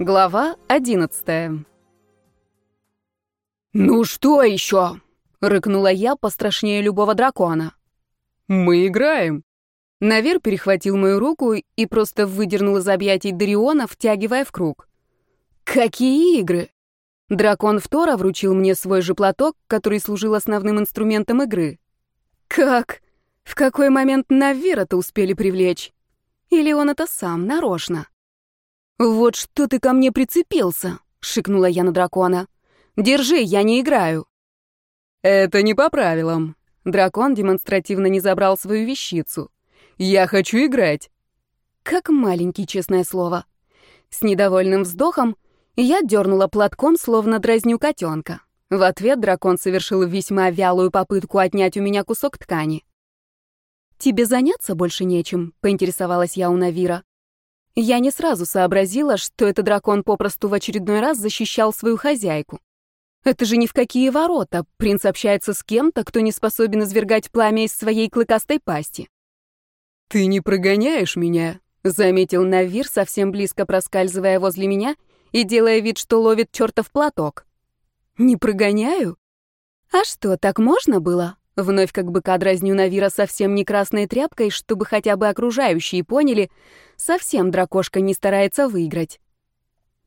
Глава одиннадцатая. «Ну что еще?» — рыкнула я пострашнее любого дракона. «Мы играем». Навер перехватил мою руку и просто выдернул из объятий Дариона, втягивая в круг. «Какие игры?» Дракон Втора вручил мне свой же платок, который служил основным инструментом игры. «Как? В какой момент Навера-то успели привлечь? Или он это сам, нарочно?» «Вот что ты ко мне прицепился!» — шикнула я на дракона. «Держи, я не играю!» «Это не по правилам!» Дракон демонстративно не забрал свою вещицу. «Я хочу играть!» Как маленький, честное слово. С недовольным вздохом я дернула платком, словно дразню котенка. В ответ дракон совершил весьма вялую попытку отнять у меня кусок ткани. «Тебе заняться больше нечем?» — поинтересовалась я у Навира. Я не сразу сообразила, что этот дракон попросту в очередной раз защищал свою хозяйку. Это же ни в какие ворота. Принц общается с кем-то, кто не способен извергать пламя из своей клыкастой пасти. «Ты не прогоняешь меня?» — заметил Навир, совсем близко проскальзывая возле меня и делая вид, что ловит чертов платок. «Не прогоняю? А что, так можно было?» Вновь как бы дразню Навира совсем не красной тряпкой, чтобы хотя бы окружающие поняли, совсем дракошка не старается выиграть.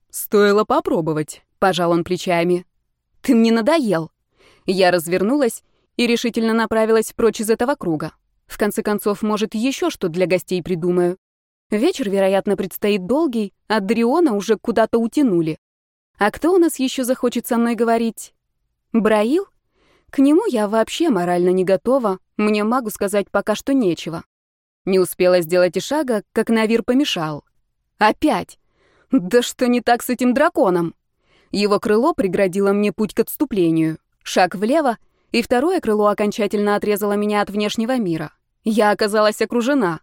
«Стоило попробовать», — пожал он плечами. «Ты мне надоел». Я развернулась и решительно направилась прочь из этого круга. В конце концов, может, еще что для гостей придумаю. Вечер, вероятно, предстоит долгий, а Дриона уже куда-то утянули. А кто у нас еще захочет со мной говорить? Браил? К нему я вообще морально не готова, мне могу сказать пока что нечего. Не успела сделать и шага, как Навир помешал. Опять! Да что не так с этим драконом? Его крыло преградило мне путь к отступлению. Шаг влево, и второе крыло окончательно отрезало меня от внешнего мира. Я оказалась окружена.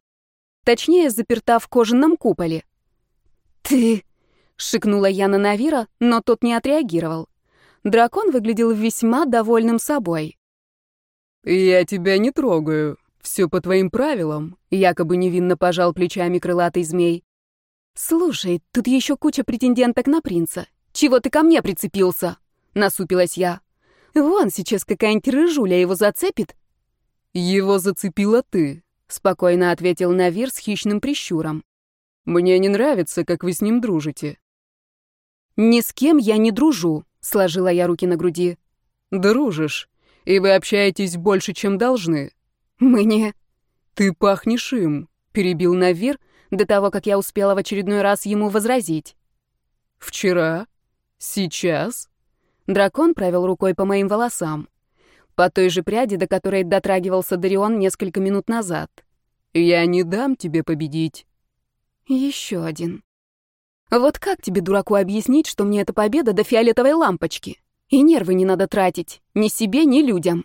Точнее, заперта в кожаном куполе. «Ты...» — шикнула я на Навира, но тот не отреагировал. Дракон выглядел весьма довольным собой. «Я тебя не трогаю. Все по твоим правилам», — якобы невинно пожал плечами крылатый змей. «Слушай, тут еще куча претенденток на принца. Чего ты ко мне прицепился?» — насупилась я. «Вон сейчас какая-нибудь рыжуля его зацепит». «Его зацепила ты», — спокойно ответил Навир с хищным прищуром. «Мне не нравится, как вы с ним дружите». «Ни с кем я не дружу», Сложила я руки на груди. Дружишь, и вы общаетесь больше, чем должны. Мне... Ты пахнешь им, перебил Навир до того, как я успела в очередной раз ему возразить. Вчера? Сейчас? Дракон провел рукой по моим волосам. По той же пряди, до которой дотрагивался Дарион несколько минут назад. Я не дам тебе победить. Еще один. Вот как тебе, дураку, объяснить, что мне эта победа до фиолетовой лампочки? И нервы не надо тратить, ни себе, ни людям.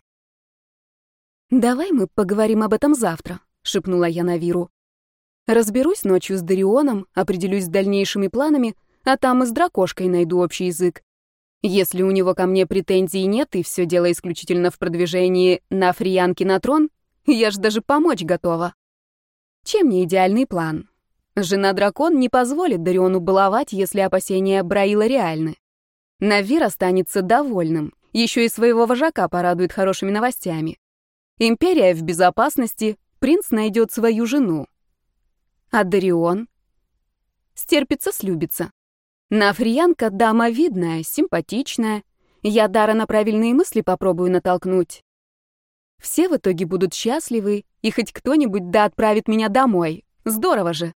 «Давай мы поговорим об этом завтра», — шепнула я Навиру. «Разберусь ночью с Дарионом, определюсь с дальнейшими планами, а там и с дракошкой найду общий язык. Если у него ко мне претензий нет и все дело исключительно в продвижении на фриянке на трон, я ж даже помочь готова. Чем не идеальный план? Жена-дракон не позволит Дариону баловать, если опасения Браила реальны. Навир останется довольным, еще и своего вожака порадует хорошими новостями. Империя в безопасности, принц найдет свою жену. А Дарион? Стерпится, слюбится. Нафриянка дама видная, симпатичная. Я Дара на правильные мысли попробую натолкнуть. Все в итоге будут счастливы, и хоть кто-нибудь да отправит меня домой. Здорово же.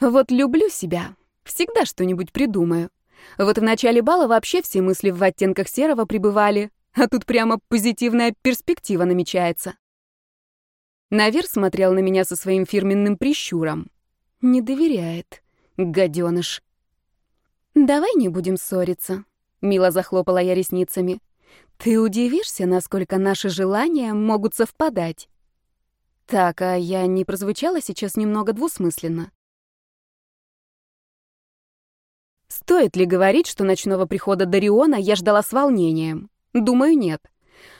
Вот люблю себя. Всегда что-нибудь придумаю. Вот в начале бала вообще все мысли в оттенках серого пребывали, а тут прямо позитивная перспектива намечается. Навер смотрел на меня со своим фирменным прищуром. Не доверяет, гаденыш. «Давай не будем ссориться», — мило захлопала я ресницами. «Ты удивишься, насколько наши желания могут совпадать». Так, а я не прозвучала сейчас немного двусмысленно. Стоит ли говорить, что ночного прихода Дариона я ждала с волнением? Думаю, нет.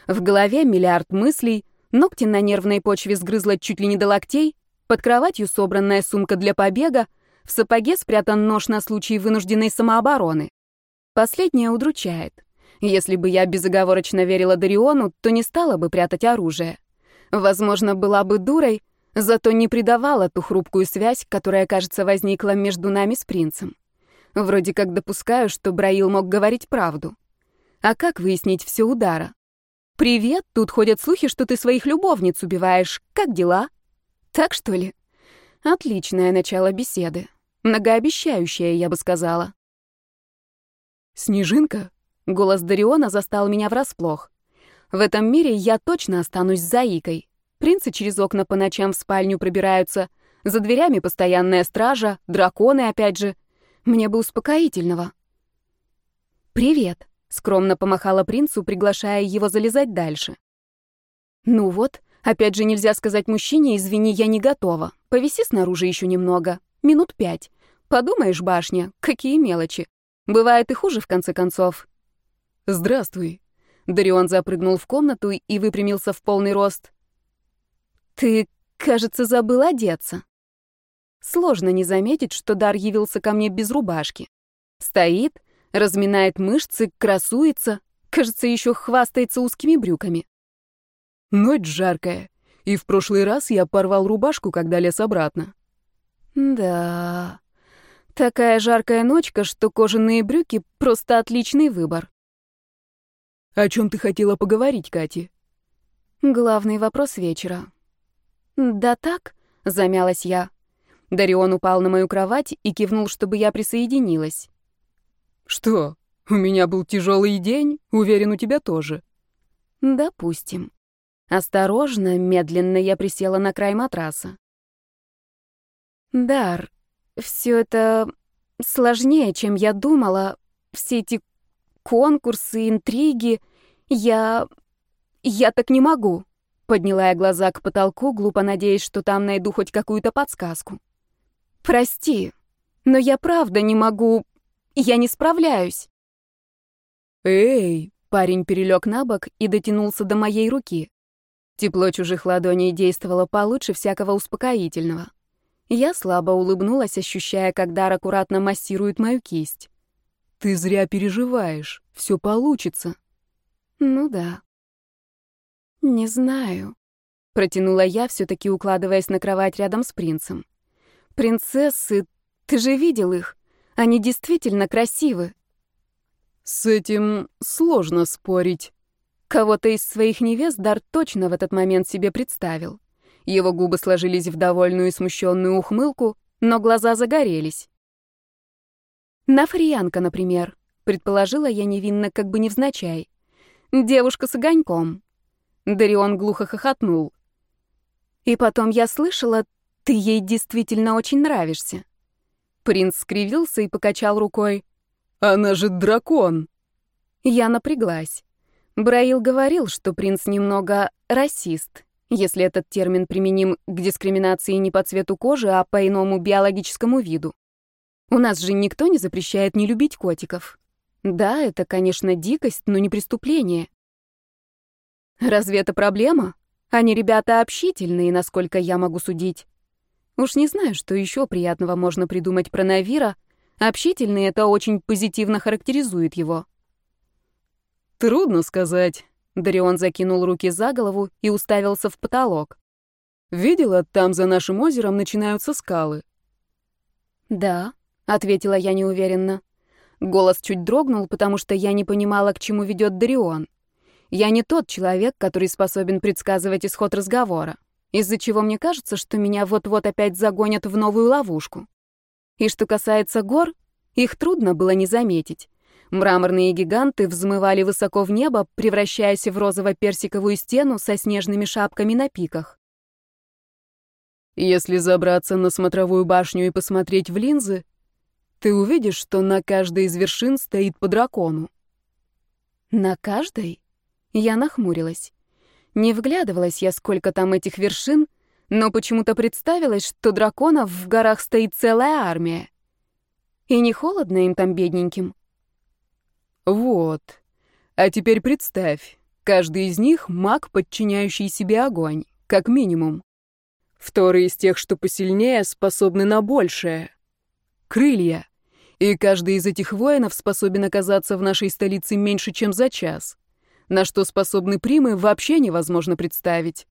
В голове миллиард мыслей, ногти на нервной почве сгрызла чуть ли не до локтей, под кроватью собранная сумка для побега, В сапоге спрятан нож на случай вынужденной самообороны. Последнее удручает. Если бы я безоговорочно верила Дариону, то не стала бы прятать оружие. Возможно, была бы дурой, зато не предавала ту хрупкую связь, которая, кажется, возникла между нами с принцем. Вроде как допускаю, что Браил мог говорить правду. А как выяснить все удара? «Привет, тут ходят слухи, что ты своих любовниц убиваешь. Как дела?» «Так, что ли?» Отличное начало беседы. Многообещающее, я бы сказала. «Снежинка?» Голос Дариона застал меня врасплох. В этом мире я точно останусь заикой. Принцы через окна по ночам в спальню пробираются, за дверями постоянная стража, драконы опять же. Мне бы успокоительного. «Привет», — скромно помахала принцу, приглашая его залезать дальше. «Ну вот, опять же нельзя сказать мужчине, извини, я не готова. Повиси снаружи еще немного, минут пять. Подумаешь, башня, какие мелочи. Бывает и хуже, в конце концов». «Здравствуй». Дарион запрыгнул в комнату и выпрямился в полный рост. «Ты, кажется, забыл одеться». Сложно не заметить, что Дар явился ко мне без рубашки. Стоит, разминает мышцы, красуется, кажется, еще хвастается узкими брюками. Ночь жаркая, и в прошлый раз я порвал рубашку, когда лез обратно. Да, такая жаркая ночка, что кожаные брюки — просто отличный выбор. О чем ты хотела поговорить, Кати? Главный вопрос вечера. Да так, замялась я. Дарион упал на мою кровать и кивнул, чтобы я присоединилась. Что? У меня был тяжелый день, уверен, у тебя тоже. Допустим. Осторожно, медленно я присела на край матраса. Дар, все это сложнее, чем я думала. Все эти конкурсы, интриги. Я... я так не могу. Подняла я глаза к потолку, глупо надеясь, что там найду хоть какую-то подсказку. Прости, но я правда не могу... Я не справляюсь. Эй! Парень перелег на бок и дотянулся до моей руки. Тепло чужих ладоней действовало получше всякого успокоительного. Я слабо улыбнулась, ощущая, как Дар аккуратно массирует мою кисть. Ты зря переживаешь. Все получится. Ну да. Не знаю. Протянула я, все-таки укладываясь на кровать рядом с принцем. Принцессы, ты же видел их? Они действительно красивы. С этим сложно спорить. Кого-то из своих невест Дар точно в этот момент себе представил. Его губы сложились в довольную и смущенную ухмылку, но глаза загорелись. Нафриянка, например, предположила я невинно, как бы невзначай. Девушка с огоньком. Дарион глухо хохотнул. И потом я слышала, ты ей действительно очень нравишься. Принц скривился и покачал рукой. Она же дракон. Я напряглась. Браил говорил, что принц немного расист, если этот термин применим к дискриминации не по цвету кожи, а по иному биологическому виду. У нас же никто не запрещает не любить котиков. Да, это, конечно, дикость, но не преступление. Разве это проблема? Они ребята общительные, насколько я могу судить. Уж не знаю, что еще приятного можно придумать про Навира. Общительный — это очень позитивно характеризует его. Трудно сказать. Дарион закинул руки за голову и уставился в потолок. Видела, там за нашим озером начинаются скалы. Да, ответила я неуверенно. Голос чуть дрогнул, потому что я не понимала, к чему ведет Дарион. Я не тот человек, который способен предсказывать исход разговора, из-за чего мне кажется, что меня вот-вот опять загонят в новую ловушку. И что касается гор, их трудно было не заметить. Мраморные гиганты взмывали высоко в небо, превращаясь в розово-персиковую стену со снежными шапками на пиках. Если забраться на смотровую башню и посмотреть в линзы, ты увидишь, что на каждой из вершин стоит по дракону. На каждой? Я нахмурилась. Не вглядывалась я, сколько там этих вершин, но почему-то представилось, что драконов в горах стоит целая армия. И не холодно им там бедненьким. Вот. А теперь представь, каждый из них — маг, подчиняющий себе огонь, как минимум. Вторые из тех, что посильнее, способны на большее. крылья. И каждый из этих воинов способен оказаться в нашей столице меньше, чем за час. На что способны примы, вообще невозможно представить.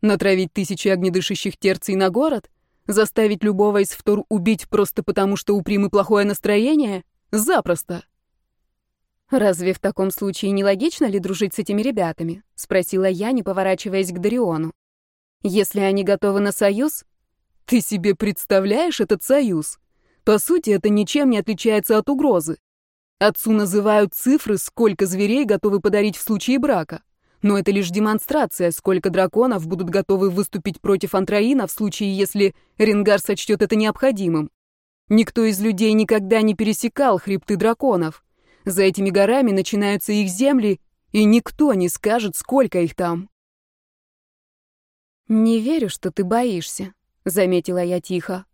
Натравить тысячи огнедышащих терций на город? Заставить любого из втор убить просто потому, что у примы плохое настроение? Запросто. «Разве в таком случае не логично ли дружить с этими ребятами?» — спросила я, не поворачиваясь к Дариону. «Если они готовы на союз...» «Ты себе представляешь этот союз? По сути, это ничем не отличается от угрозы. Отцу называют цифры, сколько зверей готовы подарить в случае брака. Но это лишь демонстрация, сколько драконов будут готовы выступить против Антраина в случае, если Ренгар сочтет это необходимым. Никто из людей никогда не пересекал хребты драконов. За этими горами начинаются их земли, и никто не скажет, сколько их там. «Не верю, что ты боишься», — заметила я тихо.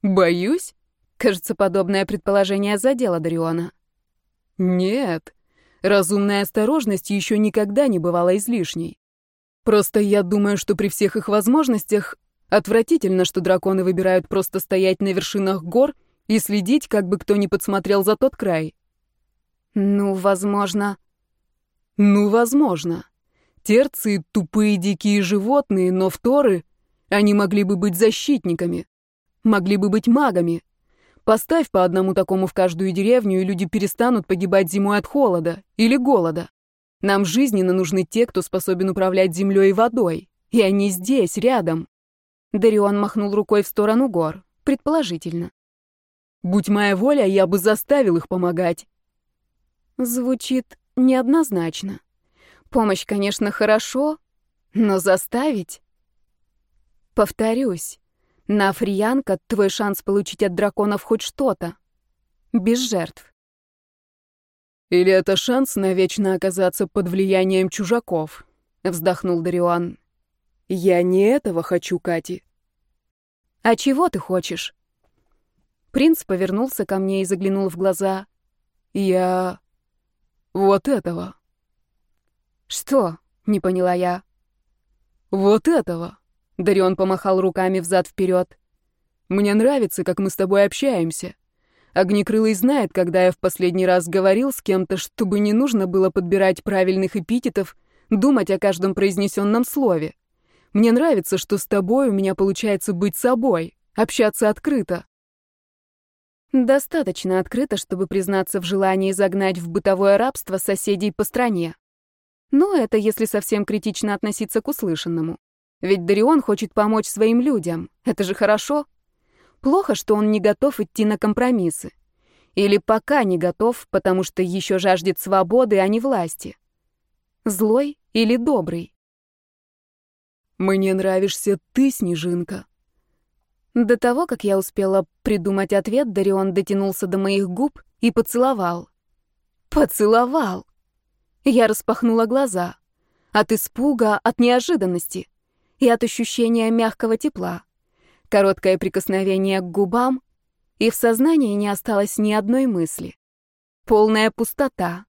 «Боюсь?» Кажется, подобное предположение задело Дариона. «Нет, разумная осторожность еще никогда не бывала излишней. Просто я думаю, что при всех их возможностях отвратительно, что драконы выбирают просто стоять на вершинах гор и следить, как бы кто ни подсмотрел за тот край. Ну, возможно. Ну, возможно. Терции — тупые дикие животные, но вторы, они могли бы быть защитниками, могли бы быть магами. Поставь по одному такому в каждую деревню, и люди перестанут погибать зимой от холода или голода. Нам жизненно нужны те, кто способен управлять землей и водой. И они здесь, рядом. Дарион махнул рукой в сторону гор. Предположительно. Будь моя воля, я бы заставил их помогать. Звучит неоднозначно. Помощь, конечно, хорошо, но заставить... Повторюсь, на Фриянка твой шанс получить от драконов хоть что-то. Без жертв. Или это шанс навечно оказаться под влиянием чужаков? Вздохнул Дарион. Я не этого хочу, Кати. А чего ты хочешь? Принц повернулся ко мне и заглянул в глаза. Я... Вот этого. Что? Не поняла я. Вот этого. Дарион помахал руками взад-вперед. Мне нравится, как мы с тобой общаемся. Огнекрылый знает, когда я в последний раз говорил с кем-то, чтобы не нужно было подбирать правильных эпитетов, думать о каждом произнесенном слове. Мне нравится, что с тобой у меня получается быть собой, общаться открыто. Достаточно открыто, чтобы признаться в желании загнать в бытовое рабство соседей по стране. Но это если совсем критично относиться к услышанному. Ведь Дарион хочет помочь своим людям. Это же хорошо. Плохо, что он не готов идти на компромиссы. Или пока не готов, потому что еще жаждет свободы, а не власти. Злой или добрый? «Мне нравишься ты, Снежинка», до того, как я успела придумать ответ, Дарион дотянулся до моих губ и поцеловал. Поцеловал! Я распахнула глаза. От испуга, от неожиданности и от ощущения мягкого тепла. Короткое прикосновение к губам, и в сознании не осталось ни одной мысли. Полная пустота.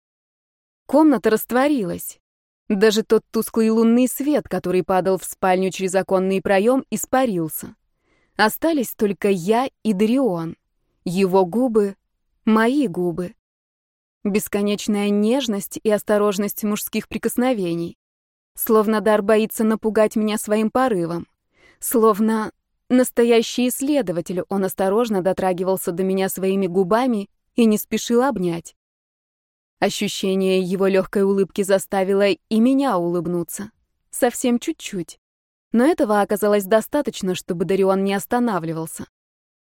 Комната растворилась. Даже тот тусклый лунный свет, который падал в спальню через оконный проем, испарился. Остались только я и Дарион. Его губы — мои губы. Бесконечная нежность и осторожность мужских прикосновений. Словно дар боится напугать меня своим порывом. Словно настоящий исследователь, он осторожно дотрагивался до меня своими губами и не спешил обнять. Ощущение его легкой улыбки заставило и меня улыбнуться. Совсем чуть-чуть. Но этого оказалось достаточно, чтобы Дарион не останавливался.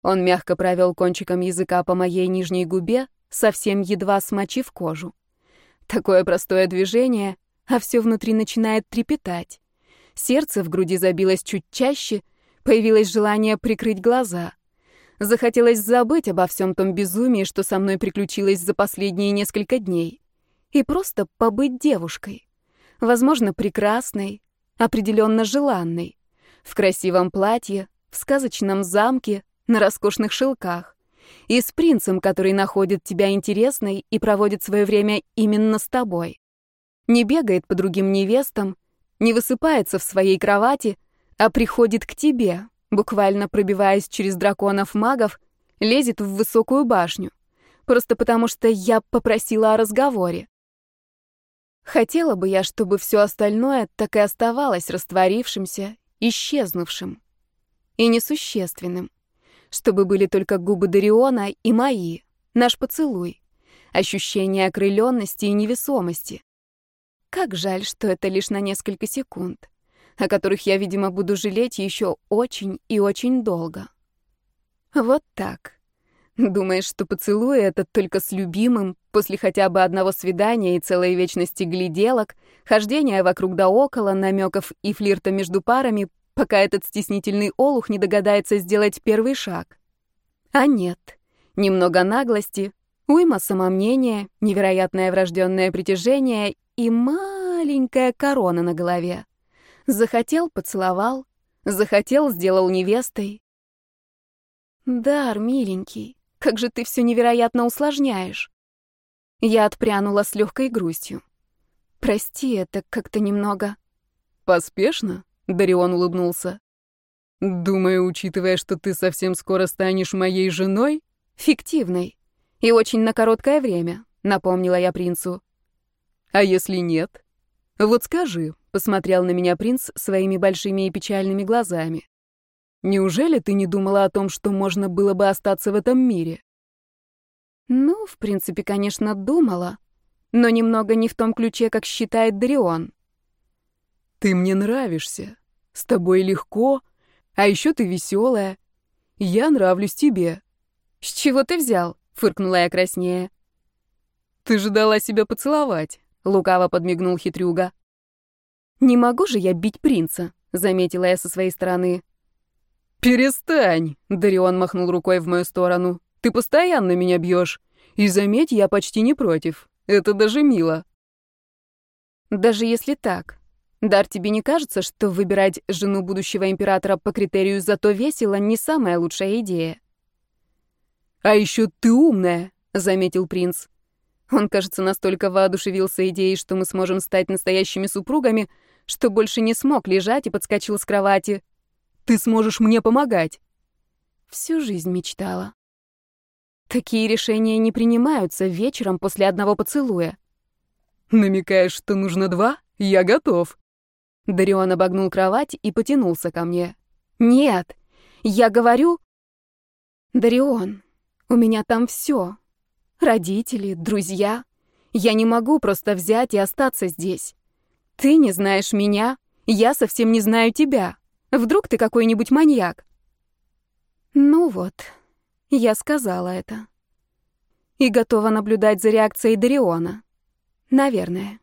Он мягко провел кончиком языка по моей нижней губе, совсем едва смочив кожу. Такое простое движение, а все внутри начинает трепетать. Сердце в груди забилось чуть чаще, появилось желание прикрыть глаза. Захотелось забыть обо всем том безумии, что со мной приключилось за последние несколько дней. И просто побыть девушкой. Возможно, прекрасной, определенно желанной. В красивом платье, в сказочном замке, на роскошных шелках. И с принцем, который находит тебя интересной и проводит свое время именно с тобой. Не бегает по другим невестам, не высыпается в своей кровати, а приходит к тебе, буквально пробиваясь через драконов-магов, лезет в высокую башню. Просто потому что я попросила о разговоре. Хотела бы я, чтобы все остальное так и оставалось растворившимся, исчезнувшим и несущественным. Чтобы были только губы Дариона и мои, наш поцелуй, ощущение окрыленности и невесомости. Как жаль, что это лишь на несколько секунд, о которых я, видимо, буду жалеть еще очень и очень долго. Вот так. Думаешь, что поцелуй это только с любимым, после хотя бы одного свидания и целой вечности гляделок, хождения вокруг да около, намеков и флирта между парами, пока этот стеснительный олух не догадается сделать первый шаг. А нет. Немного наглости, уйма самомнения, невероятное врожденное притяжение и маленькая корона на голове. Захотел — поцеловал, захотел — сделал невестой. Дар, миленький, как же ты все невероятно усложняешь. Я отпрянула с легкой грустью. Прости, это как-то немного... Поспешно? Дарион улыбнулся. «Думаю, учитывая, что ты совсем скоро станешь моей женой?» «Фиктивной. И очень на короткое время», — напомнила я принцу. «А если нет?» «Вот скажи», — посмотрел на меня принц своими большими и печальными глазами. «Неужели ты не думала о том, что можно было бы остаться в этом мире?» «Ну, в принципе, конечно, думала, но немного не в том ключе, как считает Дарион». Ты мне нравишься. С тобой легко, а еще ты веселая. Я нравлюсь тебе. С чего ты взял? Фыркнула я краснее. Ты же дала себя поцеловать. Лукаво подмигнул хитрюга. Не могу же я бить принца, заметила я со своей стороны. Перестань, Дарион махнул рукой в мою сторону. Ты постоянно меня бьешь. И заметь, я почти не против. Это даже мило. Даже если так, Дар, тебе не кажется, что выбирать жену будущего императора по критерию «зато весело» не самая лучшая идея? «А еще ты умная», — заметил принц. Он, кажется, настолько воодушевился идеей, что мы сможем стать настоящими супругами, что больше не смог лежать и подскочил с кровати. «Ты сможешь мне помогать». Всю жизнь мечтала. Такие решения не принимаются вечером после одного поцелуя. «Намекаешь, что нужно два? Я готов». Дарион обогнул кровать и потянулся ко мне. «Нет, я говорю...» «Дарион, у меня там все. Родители, друзья. Я не могу просто взять и остаться здесь. Ты не знаешь меня, я совсем не знаю тебя. Вдруг ты какой-нибудь маньяк?» Ну вот, я сказала это. И готова наблюдать за реакцией Дариона. Наверное.